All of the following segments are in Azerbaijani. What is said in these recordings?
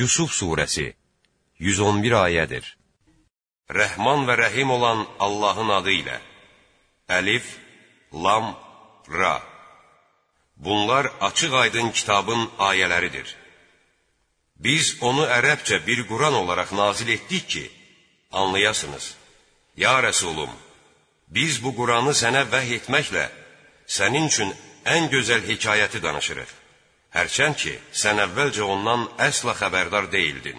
Yusuf surəsi 111 ayədir. Rəhman və rəhim olan Allahın adı ilə Əlif, Lam, Ra Bunlar açıq-aydın kitabın ayələridir. Biz onu ərəbcə bir Quran olaraq nazil etdik ki, anlayasınız. Ya Rəsulum, biz bu Quranı sənə vəhy etməklə sənin üçün ən gözəl hekayəti danışırıq. Hərçənd ki, sən əvvəlcə ondan əsla xəbərdar deyildin.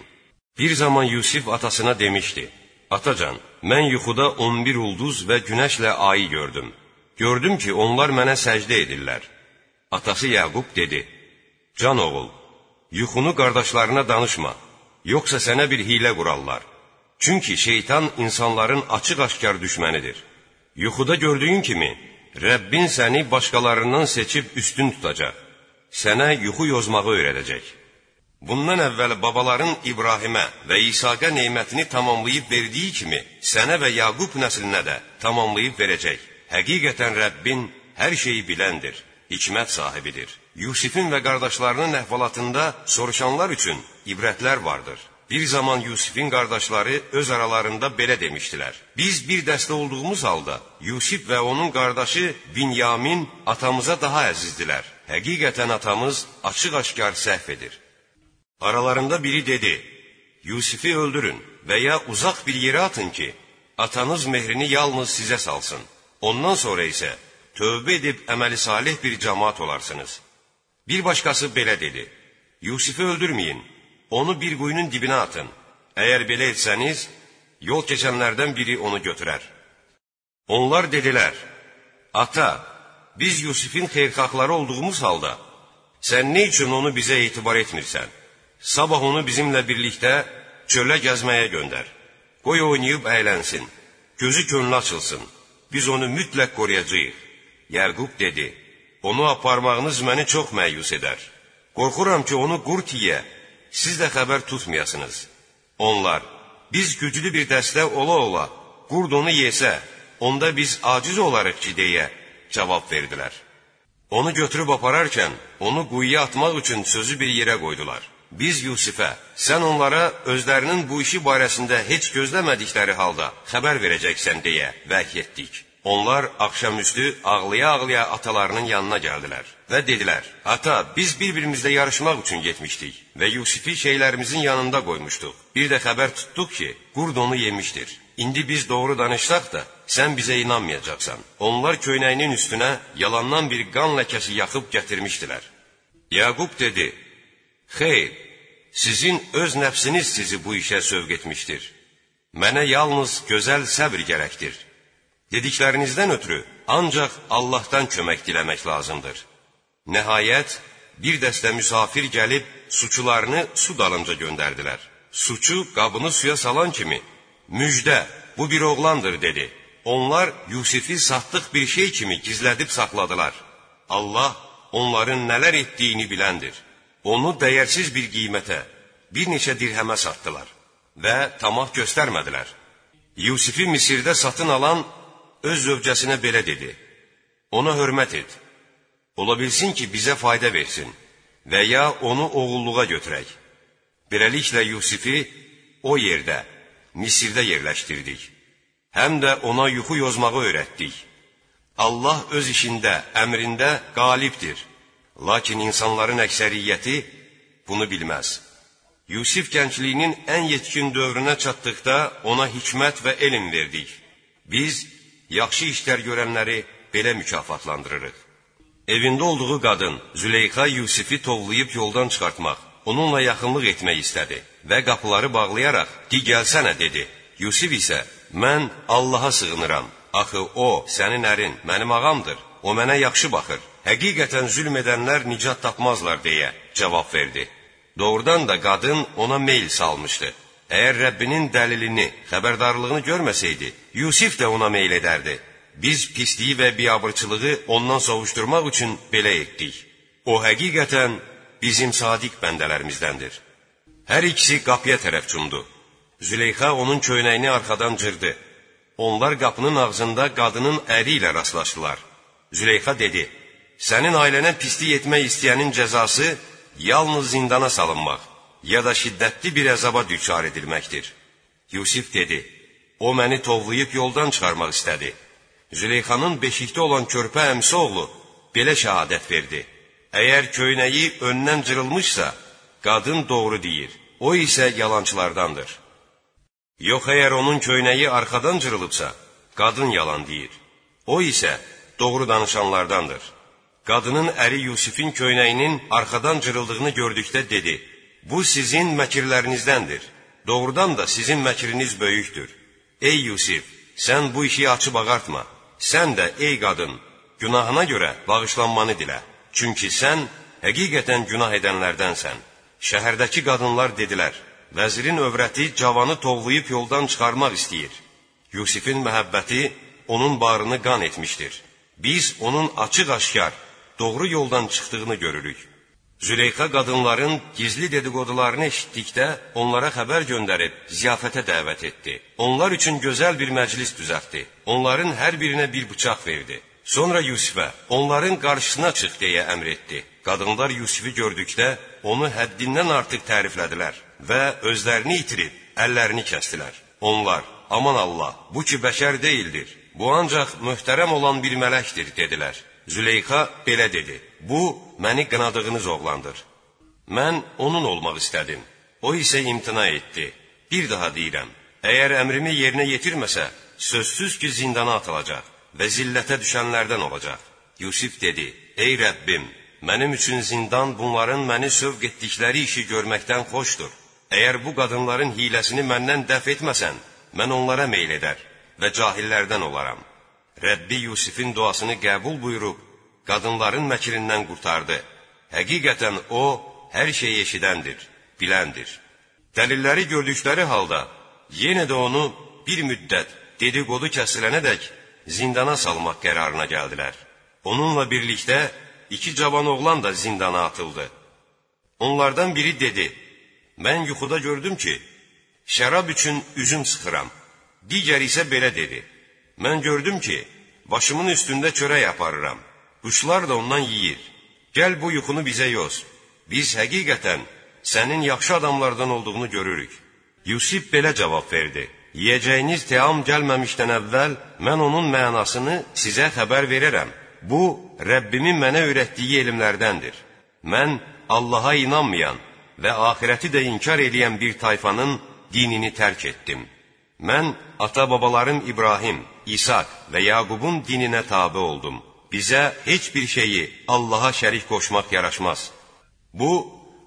Bir zaman Yusif atasına demişdi, Atacan, mən yuxuda 11 ulduz və günəşlə ayı gördüm. Gördüm ki, onlar mənə səcdə edirlər. Atası Yaqub dedi, Can oğul, yuxunu qardaşlarına danışma, yoxsa sənə bir hilə qurarlar. Çünki şeytan insanların açıq-aşkar düşmənidir. Yuxuda gördüyün kimi, Rəbbin səni başqalarından seçib üstün tutacaq sənə yuxu yozmağı öyrədəcək. Bundan əvvəl babaların İbrahimə və İsaqa nemətini tamamlayıb verdiyi kimi, sənə və Yaqub nəslinə də tamamlayıb verəcək. Həqiqətən Rəbbin hər şeyi biləndir, hikmət sahibidir. Yusifin və qardaşlarının əhvalatında soruşanlar üçün ibrətlər vardır. Bir zaman Yusifin qardaşları öz aralarında belə demişdilər. Biz bir dəstə olduğumuz halda Yusif və onun qardaşı Binyamin atamıza daha əzizdilər. Həqiqətən atamız açıq-aşkar səhv edir. Aralarında biri dedi, Yusifi öldürün və ya uzaq bir yerə atın ki, atanız mehrini yalnız sizə salsın. Ondan sonra isə tövbə edib əməli salih bir cəmaat olarsınız. Bir başqası belə dedi, Yusifi öldürməyin, onu bir quyunun dibinə atın. Əgər belə etsəniz, yol keçənlərdən biri onu götürər. Onlar dedilər, Ata, biz Yusifin xeyrxahları olduğumuz halda, sən nə üçün onu bizə etibar etmirsən? Sabah onu bizimlə birlikdə çölə gəzməyə göndər. Qoy oynayıb əylənsin, gözü könlü açılsın, biz onu mütləq qoruyacaq. Yərqub dedi, onu aparmağınız məni çox məyus edər. Qorxuram ki, onu qurt yiyə, siz də xəbər tutmayasınız. Onlar, biz güclü bir dəstə ola-ola, qurd onu yesə, onda biz aciz olarıq ki, deyə, cavab verdilər. Onu götürüb apararkən, onu quyuya atmaq üçün sözü bir yerə qoydular. Biz Yusifə, sən onlara özlərinin bu işi barəsində heç gözləmədikləri halda xəbər verəcəksən deyə vəhy etdik. Onlar axşamüstü ağlaya-ağlaya atalarının yanına gəldilər və dedilər, Ata, biz bir-birimizlə yarışmaq üçün getmişdik və Yusifi şeylərimizin yanında qoymuşduq. Bir də xəbər tutduq ki, qurd onu yemişdir. İndi biz doğru danışsaq da, sən bizə inanmayacaqsan. Onlar köynəyinin üstünə yalandan bir qan ləkəsi yaxıb gətirmişdilər. Yaqub dedi, Xeyr, sizin öz nəfsiniz sizi bu işə sövq etmişdir. Mənə yalnız gözəl səbr gərəkdir. Dediklərinizdən ötürü ancaq Allahdan kömək diləmək lazımdır. Nəhayət, bir dəstə müsafir gəlib suçularını su dalınca göndərdilər. Suçu qabını suya salan kimi, müjdə, bu bir oğlandır, dedi. Onlar Yusifi satdıq bir şey kimi gizlədib saxladılar. Allah onların nələr etdiyini biləndir. Onu dəyərsiz bir qiymətə, bir neçə dirhəmə satdılar və tamah göstərmədilər. Yusifi Misirdə satın alan öz zövcəsinə belə dedi, ona hörmət et, ola bilsin ki, bizə fayda versin və ya onu oğulluğa götürək. Beləliklə Yusifi o yerdə, Misirdə yerləşdirdik həm də ona yuxu yozmağı öyrətdik. Allah öz işində, əmrində qalibdir. Lakin insanların əksəriyyəti bunu bilməz. Yusif gəncliyinin ən yetkin dövrünə çatdıqda ona hikmət və elm verdik. Biz yaxşı işlər görənləri belə mükafatlandırırıq. Evində olduğu qadın Züleyxa Yusifi tovlayıb yoldan çıxartmaq, onunla yaxınlıq etmək istədi və qapıları bağlayaraq, "Di gəlsənə" dedi. Yusif isə Mən Allaha sığınıram. Axı o, sənin ərin, mənim ağamdır. O mənə yaxşı baxır. Həqiqətən zülm edənlər nicat tapmazlar deyə cavab verdi. Doğrudan da qadın ona meyl salmışdı. Əgər Rəbbinin dəlilini, xəbərdarlığını görməsəydi, Yusif də ona meyl edərdi. Biz pisliyi və biabırçılığı ondan sovuşturmaq üçün belə etdik. O həqiqətən bizim sadiq bəndələrimizdəndir. Hər ikisi qapıya tərəf cumdu. Züleyxa onun köynəyini arxadan cırdı. Onlar qapının ağzında qadının əri ilə rastlaşdılar. Züleyxa dedi, sənin ailənə pislik etmək istəyənin cəzası yalnız zindana salınmaq, ya da şiddətli bir əzaba düçar edilməkdir. Yusif dedi, o məni tovlayıb yoldan çıxarmaq istədi. Züleyxanın beşikdə olan körpə əmsi oğlu belə şəhadət verdi. Əgər köynəyi öndən cırılmışsa, qadın doğru deyir, o isə yalançılardandır. Yox, əgər onun köynəyi arxadan cırılıbsa, qadın yalan deyir. O isə doğru danışanlardandır. Qadının əri Yusifin köynəyinin arxadan cırıldığını gördükdə dedi, bu sizin məkirlərinizdəndir. Doğrudan da sizin məkriniz böyükdür. Ey Yusif, sən bu işi açıb ağartma. Sən də, ey qadın, günahına görə bağışlanmanı dilə. Çünki sən həqiqətən günah edənlərdənsən. Şəhərdəki qadınlar dedilər, vəzirin övrəti cavanı tovlayıb yoldan çıxarmaq istəyir. Yusifin məhəbbəti onun barını qan etmişdir. Biz onun açıq-aşkar, doğru yoldan çıxdığını görürük. Züleyxa qadınların gizli dedikodularını eşitdikdə onlara xəbər göndərib ziyafətə dəvət etdi. Onlar üçün gözəl bir məclis düzəltdi. Onların hər birinə bir bıçaq verdi. Sonra Yusifə, onların qarşısına çıx deyə əmr etdi. Qadınlar Yusifi gördükdə onu həddindən artıq təriflədilər və özlərini itirib əllərini kəstilər. Onlar, aman Allah, bu ki bəşər deyildir. Bu ancaq möhtərəm olan bir mələkdir, dedilər. Züleyxa belə dedi, bu, məni qınadığınız oğlandır. Mən onun olmaq istədim. O isə imtina etdi. Bir daha deyirəm, əgər əmrimi yerinə yetirməsə, sözsüz ki, zindana atılacaq və zillətə düşənlərdən olacaq. Yusif dedi, ey Rəbbim, mənim üçün zindan bunların məni sövq etdikləri işi görməkdən xoşdur. Əgər bu qadınların hiləsini məndən dəf etməsən, mən onlara meyl edər və cahillərdən olaram. Rəbbi Yusifin duasını qəbul buyurub, qadınların məkrindən qurtardı. Həqiqətən o, hər şeyi eşidəndir, biləndir. Dəlilləri gördükləri halda, yenə də onu bir müddət dedikodu kəsilənədək zindana salmaq qərarına gəldilər. Onunla birlikdə iki cavan oğlan da zindana atıldı. Onlardan biri dedi, mən yuxuda gördüm ki, şərab üçün üzüm sıxıram. Digər isə belə dedi, mən gördüm ki, başımın üstündə çörək aparıram. Quşlar da ondan yeyir. Gəl bu yuxunu bizə yoz. Biz həqiqətən sənin yaxşı adamlardan olduğunu görürük. Yusif belə cavab verdi. Yiyəcəyiniz team gəlməmişdən əvvəl mən onun mənasını sizə xəbər verərəm. Bu, Rəbbimin mənə öyrətdiyi elmlərdəndir. Mən Allaha inanmayan və axirəti də inkar edən bir tayfanın dinini tərk etdim. Mən ata-babalarım İbrahim, İsaq və Yaqubun dininə tabe oldum. Bizə heç bir şeyi Allaha şərik qoşmaq yaraşmaz. Bu,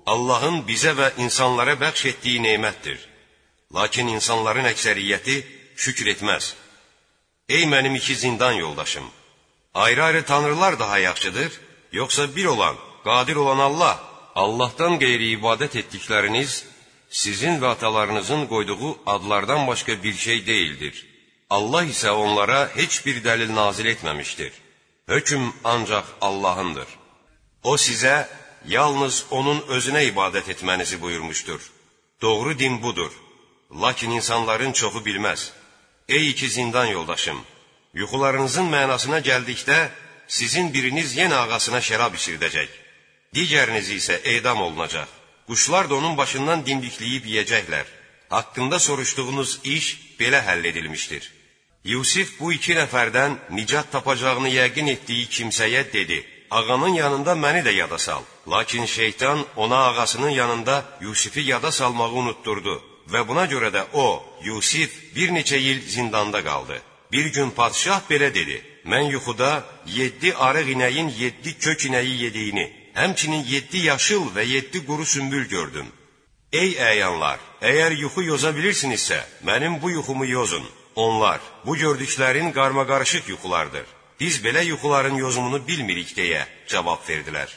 Allahın bizə və insanlara bəxş etdiyi neymətdir. Lakin insanların əksəriyyəti şükür etməz. Ey mənim iki zindan yoldaşım! Ayrı-ayrı tanrılar daha yaxşıdır, yoxsa bir olan, qadir olan Allah, Allahdan qeyri ibadət etdikləriniz sizin və atalarınızın qoyduğu adlardan başqa bir şey deyildir. Allah isə onlara heç bir dəlil nazil etməmişdir. Hökm ancaq Allahındır. O sizə yalnız onun özünə ibadət etmənizi buyurmuşdur. Doğru din budur. Lakin insanların çoxu bilməz. Ey iki zindan yoldaşım! Yuxularınızın mənasına gəldikdə, sizin biriniz yenə ağasına şərab içirdəcək. Digəriniz isə edam olunacaq. Quşlar da onun başından dimdikləyib yeyəcəklər. Haqqında soruşduğunuz iş belə həll edilmişdir. Yusif bu iki nəfərdən nicat tapacağını yəqin etdiyi kimsəyə dedi, ağanın yanında məni də yada sal. Lakin şeytan ona ağasının yanında Yusifi yada salmağı unutturdu və buna görə də o, Yusif bir neçə il zindanda qaldı. Bir gün padşah belə dedi, mən yuxuda yeddi arıq inəyin yeddi kök inəyi yediyini, həmçinin yeddi yaşıl və yeddi quru sümbül gördüm. Ey əyanlar, əgər yuxu yoza bilirsinizsə, mənim bu yuxumu yozun. Onlar, bu gördüklərin qarmaqarışıq yuxulardır. Biz belə yuxuların yozumunu bilmirik deyə cavab verdilər.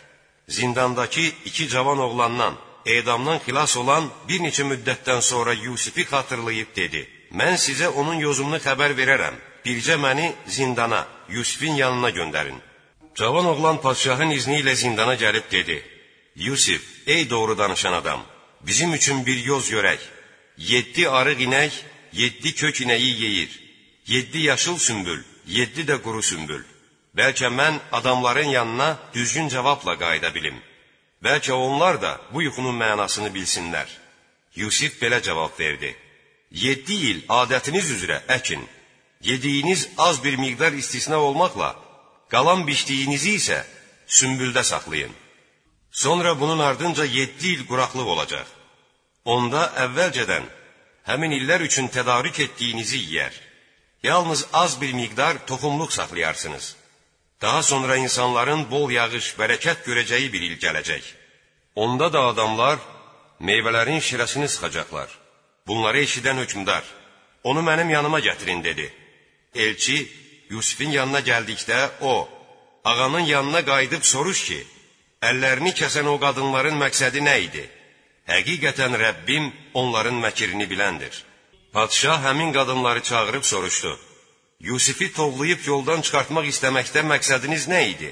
Zindandakı iki cavan oğlandan, edamdan xilas olan bir neçə müddətdən sonra Yusifi xatırlayıb dedi, mən sizə onun yozumunu xəbər verərəm, bircə məni zindana, Yusifin yanına göndərin. Cavan oğlan padşahın izni ilə zindana gəlib dedi, Yusif, ey doğru danışan adam, bizim üçün bir yoz görək. Yeddi arıq inək, yeddi kök inəyi yeyir. Yeddi yaşıl sümbül, yeddi də quru sümbül. Bəlkə mən adamların yanına düzgün cavabla qayıda bilim. Bəlkə onlar da bu yuxunun mənasını bilsinlər. Yusif belə cavab verdi. Yeddi il adətiniz üzrə əkin, yediyiniz az bir miqdar istisna olmaqla, qalan biçdiyinizi isə sümbüldə saxlayın. Sonra bunun ardınca yeddi il quraqlıq olacaq. Onda əvvəlcədən həmin illər üçün tədarük etdiyinizi yeyər. Yalnız az bir miqdar toxumluq saxlayarsınız. Daha sonra insanların bol yağış, bərəkət görəcəyi bir il gələcək. Onda da adamlar meyvələrin şirəsini sıxacaqlar. Bunları eşidən hökmdar, onu mənim yanıma gətirin, dedi. Elçi, Yusifin yanına gəldikdə o, ağanın yanına qayıdıb soruş ki, əllərini kəsən o qadınların məqsədi nə idi? Həqiqətən Rəbbim onların məkirini biləndir. Padşah həmin qadınları çağırıb soruşdu. Yusifi tovlayıb yoldan çıxartmaq istəməkdə məqsədiniz nə idi?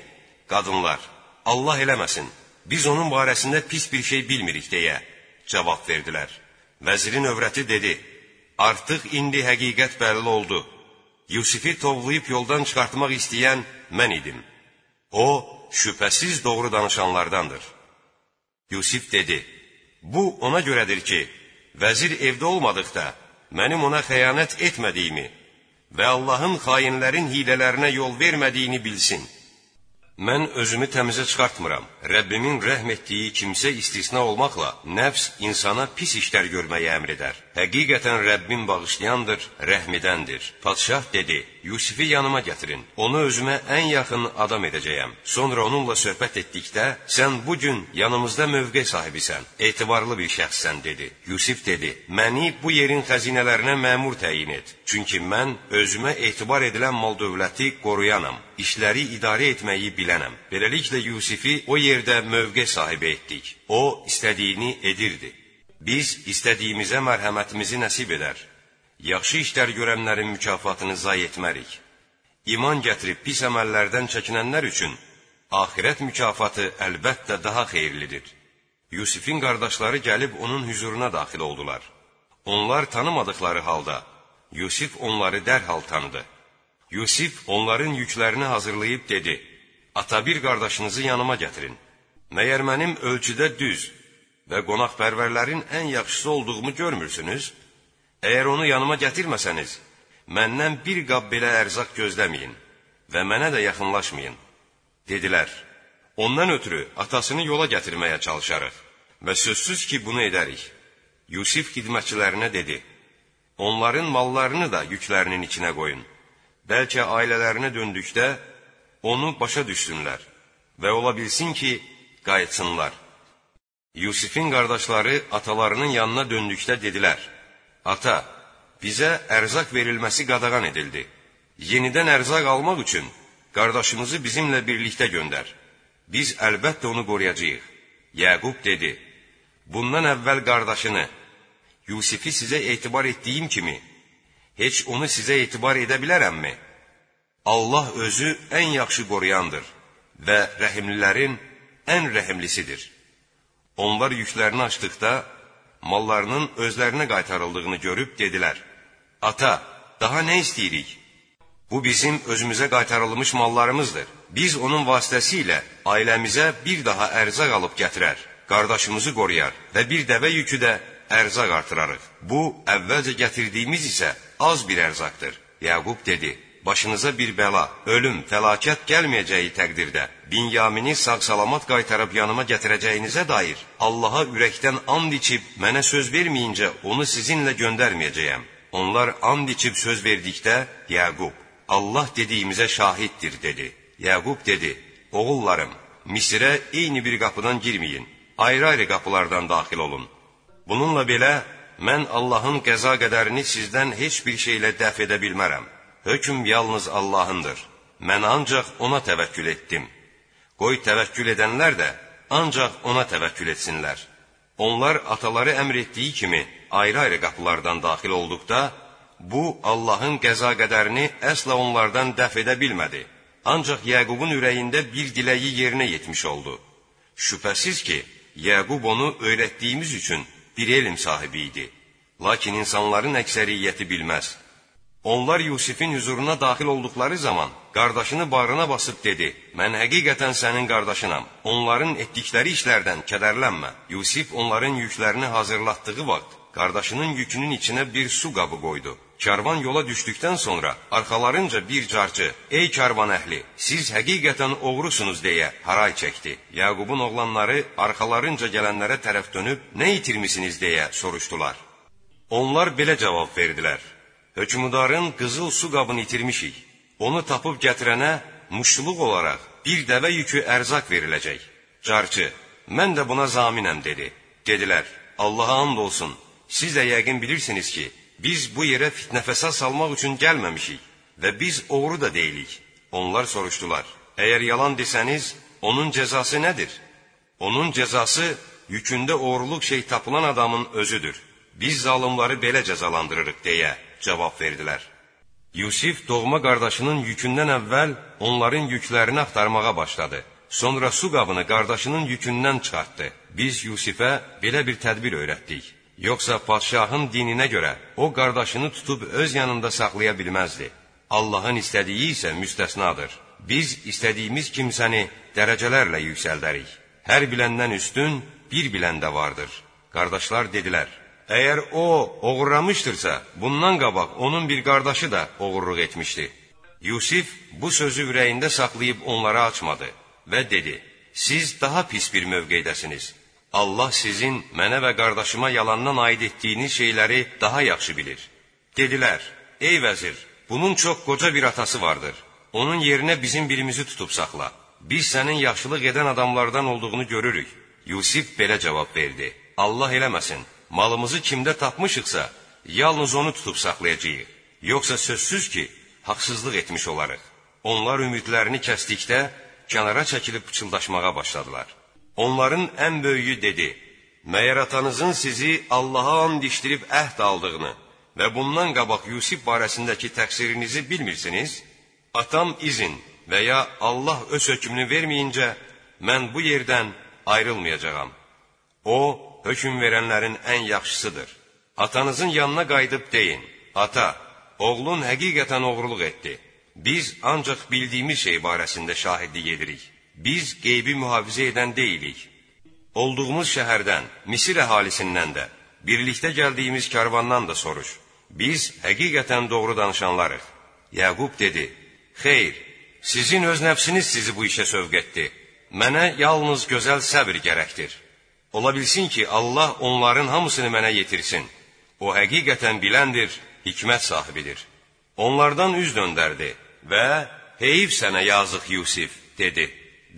Qadınlar, Allah eləməsin, biz onun barəsində pis bir şey bilmirik deyə cavab verdilər. Vəzirin övrəti dedi, artıq indi həqiqət bəlli oldu. Yusifi tovlayıb yoldan çıxartmaq istəyən mən idim. O, şübhəsiz doğru danışanlardandır. Yusif dedi, bu ona görədir ki, vəzir evdə olmadıqda, mənim ona xəyanət etmədiyimi və Allahın xainlərin hilələrinə yol vermədiyini bilsin. Mən özümü təmizə çıxartmıram. Rəbbimin rəhm etdiyi kimsə istisna olmaqla nəfs insana pis işlər görməyi əmr edər. Həqiqətən Rəbbim bağışlayandır, rəhmidəndir. Padşah dedi, Yusifi yanıma gətirin, onu özümə ən yaxın adam edəcəyəm. Sonra onunla söhbət etdikdə, sən bu gün yanımızda mövqe sahibisən, etibarlı bir şəxssən, dedi. Yusif dedi, məni bu yerin xəzinələrinə məmur təyin et. Çünki mən özümə etibar edilən mal dövləti qoruyanam, işləri idarə etməyi bilənəm. Beləliklə Yusifi o yerdə mövqe sahibi etdik. O, istədiyini edirdi. Biz istədiyimizə mərhəmətimizi nəsib edər. Yaxşı işlər görənlərin mükafatını zay etmərik. İman gətirib pis əməllərdən çəkinənlər üçün axirət mükafatı əlbəttə daha xeyirlidir. Yusifin qardaşları gəlib onun hüzuruna daxil oldular. Onlar tanımadıkları halda Yusif onları dərhal tanıdı. Yusif onların yüklərini hazırlayıb dedi, Ata bir qardaşınızı yanıma gətirin. Məyər mənim ölçüdə düz və qonaqpərvərlərin ən yaxşısı olduğumu görmürsünüz? Əgər onu yanıma gətirməsəniz, məndən bir qab belə ərzaq gözləməyin və mənə də yaxınlaşmayın. Dedilər, ondan ötürü atasını yola gətirməyə çalışarıq və sözsüz ki, bunu edərik. Yusif xidmətçilərinə dedi, onların mallarını da yüklərinin içinə qoyun. Bəlkə ailələrinə döndükdə onu başa düşsünlər və ola bilsin ki, qayıtsınlar. Yusifin qardaşları atalarının yanına döndükdə dedilər, Ata, bizə ərzaq verilməsi qadağan edildi. Yenidən ərzaq almaq üçün qardaşımızı bizimlə birlikdə göndər. Biz əlbəttə onu qoruyacağıq. Yəqub dedi, bundan əvvəl qardaşını, Yusifi sizə etibar etdiyim kimi, heç onu sizə etibar edə bilərəmmi? Allah özü ən yaxşı qoruyandır və rəhimlilərin ən rəhimlisidir. Onlar yüklərini açdıqda, mallarının özlərinə qaytarıldığını görüb dedilər, Ata, daha nə istəyirik? Bu bizim özümüzə qaytarılmış mallarımızdır. Biz onun vasitəsilə ailəmizə bir daha ərzaq alıb gətirər, qardaşımızı qoruyar və bir dəvə yükü də ərzaq artırarıq. Bu, əvvəlcə gətirdiyimiz isə az bir ərzaqdır. Yaqub dedi, başınıza bir bəla, ölüm, fəlakət gəlməyəcəyi təqdirdə Binyamini sağ-salamat qaytarıb yanıma gətirəcəyinizə dair Allaha ürəkdən and içib mənə söz verməyincə onu sizinlə göndərməyəcəyəm. Onlar and içib söz verdikdə Yaqub, Allah dediyimizə şahiddir dedi. Yaqub dedi, oğullarım, Misirə eyni bir qapıdan girməyin, ayrı-ayrı qapılardan daxil olun. Bununla belə, mən Allahın qəza qədərini sizdən heç bir şeylə dəf edə bilmərəm. Hökm yalnız Allahındır. Mən ancaq ona təvəkkül etdim. Qoy təvəkkül edənlər də ancaq ona təvəkkül etsinlər. Onlar ataları əmr etdiyi kimi ayrı-ayrı qapılardan daxil olduqda, bu Allahın qəza qədərini əsla onlardan dəf edə bilmədi. Ancaq Yəqubun ürəyində bir diləyi yerinə yetmiş oldu. Şübhəsiz ki, Yəqub onu öyrətdiyimiz üçün bir elm sahibi idi. Lakin insanların əksəriyyəti bilməz. Onlar Yusifin huzuruna daxil olduqları zaman qardaşını barına basıb dedi: "Mən həqiqətən sənin qardaşınam. Onların etdikləri işlərdən kədərlənmə." Yusif onların yüklərini hazırlatdığı vaxt qardaşının yükünün içinə bir su qabı qoydu. Karvan yola düşdükdən sonra arxalarınca bir carçı: "Ey karvan əhli, siz həqiqətən oğrusunuz" deyə haray çəkdi. Yaqubun oğlanları arxalarınca gələnlərə tərəf dönüb: "Nə itirmisiniz?" deyə soruşdular. Onlar belə cavab verdilər: Hökmdarın qızıl su qabını itirmişik. Onu tapıb gətirənə muşluq olaraq bir dəvə yükü ərzaq veriləcək. Carçı, mən də buna zaminəm dedi. Dedilər, Allaha and olsun, siz də yəqin bilirsiniz ki, biz bu yerə fitnə fəsad salmaq üçün gəlməmişik və biz oğru da deyilik. Onlar soruşdular, əgər yalan desəniz, onun cəzası nədir? Onun cəzası yükündə oğurluq şey tapılan adamın özüdür. Biz zalımları belə cəzalandırırıq deyə cavab verdilər. Yusif doğma qardaşının yükündən əvvəl onların yüklərini axtarmağa başladı. Sonra su qabını qardaşının yükündən çıxartdı. Biz Yusifə belə bir tədbir öyrətdik. Yoxsa padşahın dininə görə o qardaşını tutub öz yanında saxlaya bilməzdi. Allahın istədiyi isə müstəsnadır. Biz istədiyimiz kimsəni dərəcələrlə yüksəldərik. Hər biləndən üstün bir biləndə vardır. Qardaşlar dedilər, Əgər o oğurlamışdırsa, bundan qabaq onun bir qardaşı da oğurluq etmişdi. Yusif bu sözü ürəyində saxlayıb onlara açmadı və dedi: Siz daha pis bir mövqeydəsiniz. Allah sizin mənə və qardaşıma yalandan aid etdiyiniz şeyləri daha yaxşı bilir. Dedilər: Ey vəzir, bunun çox qoca bir atası vardır. Onun yerinə bizim birimizi tutub saxla. Biz sənin yaxşılıq edən adamlardan olduğunu görürük. Yusif belə cavab verdi: Allah eləməsin malımızı kimdə tapmışıqsa, yalnız onu tutub saxlayacağıq. Yoxsa sözsüz ki, haqsızlıq etmiş olarıq. Onlar ümidlərini kəsdikdə, kənara çəkilib pıçıldaşmağa başladılar. Onların ən böyüyü dedi, Məyər atanızın sizi Allaha and işdirib əhd aldığını və bundan qabaq Yusif barəsindəki təqsirinizi bilmirsiniz? Atam izin və ya Allah öz hökmünü verməyincə, mən bu yerdən ayrılmayacağam. O, hökm verənlərin ən yaxşısıdır. Atanızın yanına qayıdıb deyin, Ata, oğlun həqiqətən oğruluq etdi. Biz ancaq bildiyimiz şey barəsində şahidlik edirik. Biz qeybi mühafizə edən deyilik. Olduğumuz şəhərdən, Misir əhalisindən də, birlikdə gəldiyimiz karvandan da soruş. Biz həqiqətən doğru danışanlarıq. Yəqub dedi, Xeyr, sizin öz nəfsiniz sizi bu işə sövq etdi. Mənə yalnız gözəl səbr gərəkdir. Ola bilsin ki, Allah onların hamısını mənə yetirsin. O həqiqətən biləndir, hikmət sahibidir. Onlardan üz döndərdi və heyif sənə yazıq Yusif, dedi.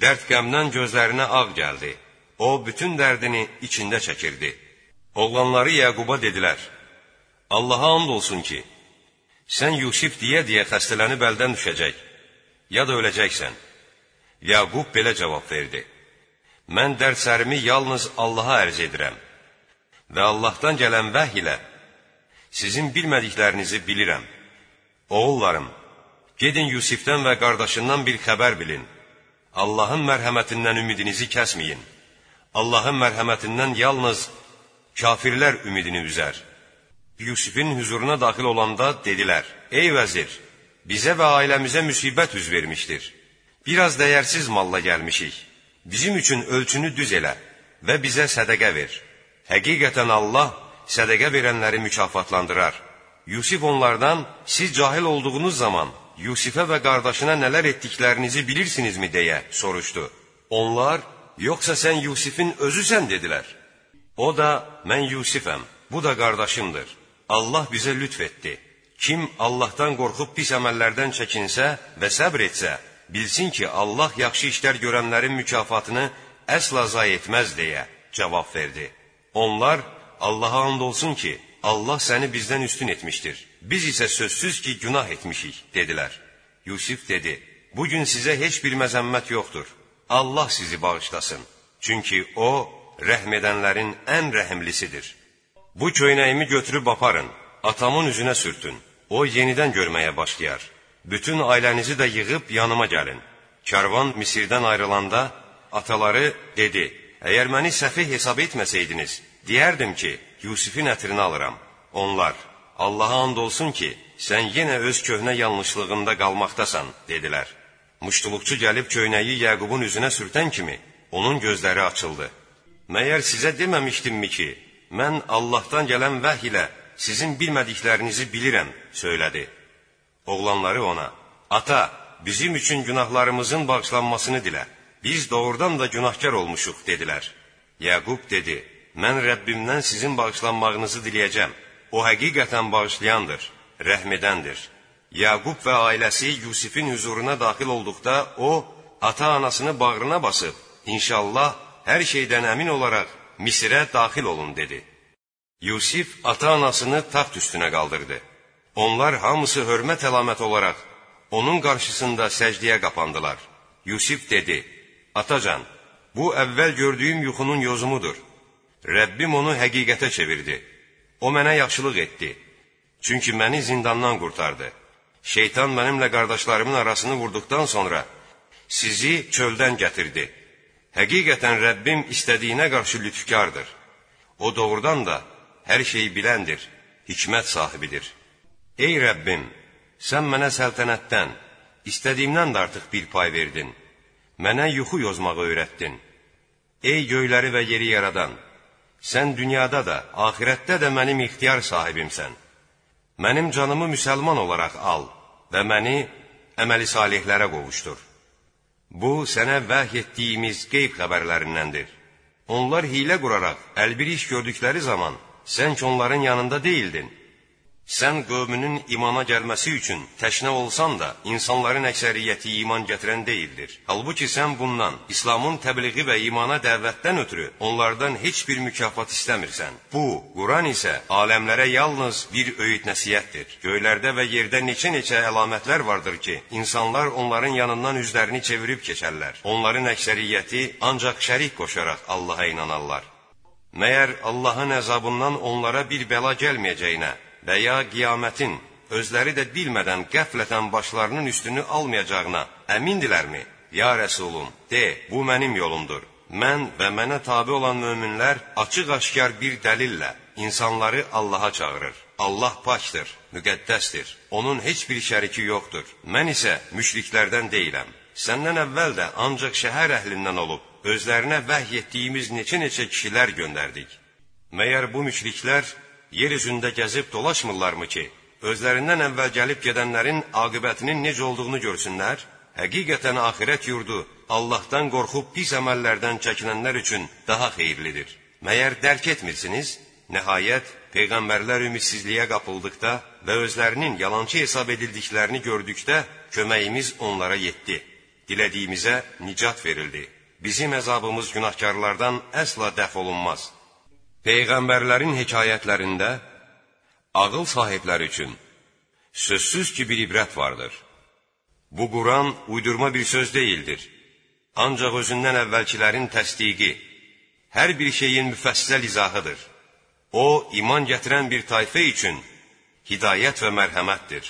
Dərd qəmdən gözlərinə ağ gəldi. O, bütün dərdini içində çəkirdi. Oğlanları Yəquba dedilər, Allaha and olsun ki, sən Yusif deyə-deyə xəstələnib əldən düşəcək, ya da öləcəksən. Yaqub belə cavab verdi. Mən dərslərimi yalnız Allaha ərz edirəm və Allahdan gələn vəhy ilə sizin bilmədiklərinizi bilirəm. Oğullarım, gedin Yusifdən və qardaşından bir xəbər bilin. Allahın mərhəmətindən ümidinizi kəsməyin. Allahın mərhəmətindən yalnız kafirlər ümidini üzər. Yusifin huzuruna daxil olanda dedilər, Ey vəzir, bizə və ailəmizə müsibət üz vermişdir. Biraz dəyərsiz malla gəlmişik bizim üçün ölçünü düz elə və bizə sədəqə ver. Həqiqətən Allah sədəqə verənləri mükafatlandırar. Yusif onlardan, siz cahil olduğunuz zaman Yusifə və qardaşına nələr etdiklərinizi bilirsinizmi deyə soruşdu. Onlar, yoxsa sən Yusifin özüsən dedilər. O da, mən Yusifəm, bu da qardaşımdır. Allah bizə lütf etdi. Kim Allahdan qorxub pis əməllərdən çəkinsə və səbr etsə, bilsin ki, Allah yaxşı işlər görənlərin mükafatını əsla zay etməz deyə cavab verdi. Onlar, Allaha and olsun ki, Allah səni bizdən üstün etmişdir. Biz isə sözsüz ki, günah etmişik, dedilər. Yusif dedi, bugün sizə heç bir məzəmmət yoxdur. Allah sizi bağışlasın. Çünki O, rəhm edənlərin ən rəhimlisidir. Bu köynəyimi götürüb aparın, atamın üzünə sürtün. O, yenidən görməyə başlayar bütün ailənizi də yığıb yanıma gəlin. Kərvan Misirdən ayrılanda ataları dedi, əgər məni səfih hesab etməsəydiniz, deyərdim ki, Yusifin ətrini alıram. Onlar, Allaha and olsun ki, sən yenə öz köhnə yanlışlığında qalmaqdasan, dedilər. Muştuluqçu gəlib köynəyi Yaqubun üzünə sürtən kimi, onun gözləri açıldı. Məyər sizə deməmişdimmi ki, mən Allahdan gələn vəh ilə sizin bilmədiklərinizi bilirəm, söylədi. Oğlanları ona, ata, bizim üçün günahlarımızın bağışlanmasını dilə, biz doğrudan da günahkar olmuşuq, dedilər. Yaqub dedi, mən Rəbbimdən sizin bağışlanmağınızı diləyəcəm. O həqiqətən bağışlayandır, rəhmedəndir. Yaqub və ailəsi Yusifin huzuruna daxil olduqda, o, ata-anasını bağrına basıb, inşallah hər şeydən əmin olaraq Misirə daxil olun, dedi. Yusif ata-anasını taxt üstünə qaldırdı. Onlar hamısı hörmət əlaməti olaraq onun qarşısında səcdiyə qapandılar. Yusif dedi, Atacan, bu əvvəl gördüyüm yuxunun yozumudur. Rəbbim onu həqiqətə çevirdi. O mənə yaxşılıq etdi. Çünki məni zindandan qurtardı. Şeytan mənimlə qardaşlarımın arasını vurduqdan sonra sizi çöldən gətirdi. Həqiqətən Rəbbim istədiyinə qarşı lütfkardır. O doğrudan da hər şeyi biləndir, hikmət sahibidir. Ey Rəbbim, sən mənə səltənətdən, istədiyimdən də artıq bir pay verdin. Mənə yuxu yozmağı öyrətdin. Ey göyləri və yeri yaradan, sən dünyada da, ahirətdə də mənim ixtiyar sahibimsən. Mənim canımı müsəlman olaraq al və məni əməli salihlərə qovuşdur. Bu, sənə vəhy etdiyimiz qeyb xəbərlərindəndir. Onlar hilə quraraq əlbir iş gördükləri zaman, sən ki onların yanında deyildin. Sən qövmünün imana gəlməsi üçün təşnə olsan da, insanların əksəriyyəti iman gətirən deyildir. Halbuki sən bundan, İslamın təbliği və imana dəvətdən ötürü onlardan heç bir mükafat istəmirsən. Bu, Quran isə aləmlərə yalnız bir öyüd nəsiyyətdir. Göylərdə və yerdə neçə-neçə əlamətlər vardır ki, insanlar onların yanından üzlərini çevirib keçərlər. Onların əksəriyyəti ancaq şərik qoşaraq Allaha inanarlar. Məyər Allahın əzabından onlara bir bəla gəlməyəcəyinə, və ya qiyamətin özləri də bilmədən qəflətən başlarının üstünü almayacağına əmindilərmi? Ya Rəsulum, de, bu mənim yolumdur. Mən və mənə tabi olan möminlər açıq-aşkar bir dəlillə insanları Allaha çağırır. Allah pakdır, müqəddəsdir. Onun heç bir şəriki yoxdur. Mən isə müşriklərdən deyiləm. Səndən əvvəl də ancaq şəhər əhlindən olub, özlərinə vəhy etdiyimiz neçə-neçə kişilər göndərdik. Məyər bu müşriklər yer üzündə gəzib dolaşmırlarmı ki, özlərindən əvvəl gəlib gedənlərin aqibətinin necə olduğunu görsünlər? Həqiqətən axirət yurdu Allahdan qorxub pis əməllərdən çəkinənlər üçün daha xeyirlidir. Məyər dərk etmirsiniz? Nəhayət, Peyğəmbərlər ümidsizliyə qapıldıqda və özlərinin yalançı hesab edildiklərini gördükdə, köməyimiz onlara yetdi. Dilədiyimizə nicat verildi. Bizim əzabımız günahkarlardan əsla dəf olunmaz. Peyğəmbərlərin hekayətlərində ağıl sahibləri üçün sözsüz ki, bir ibrət vardır. Bu Quran uydurma bir söz deyildir. Ancaq özündən əvvəlkilərin təsdiqi, hər bir şeyin müfəssəl izahıdır. O, iman gətirən bir tayfə üçün hidayət və mərhəmətdir.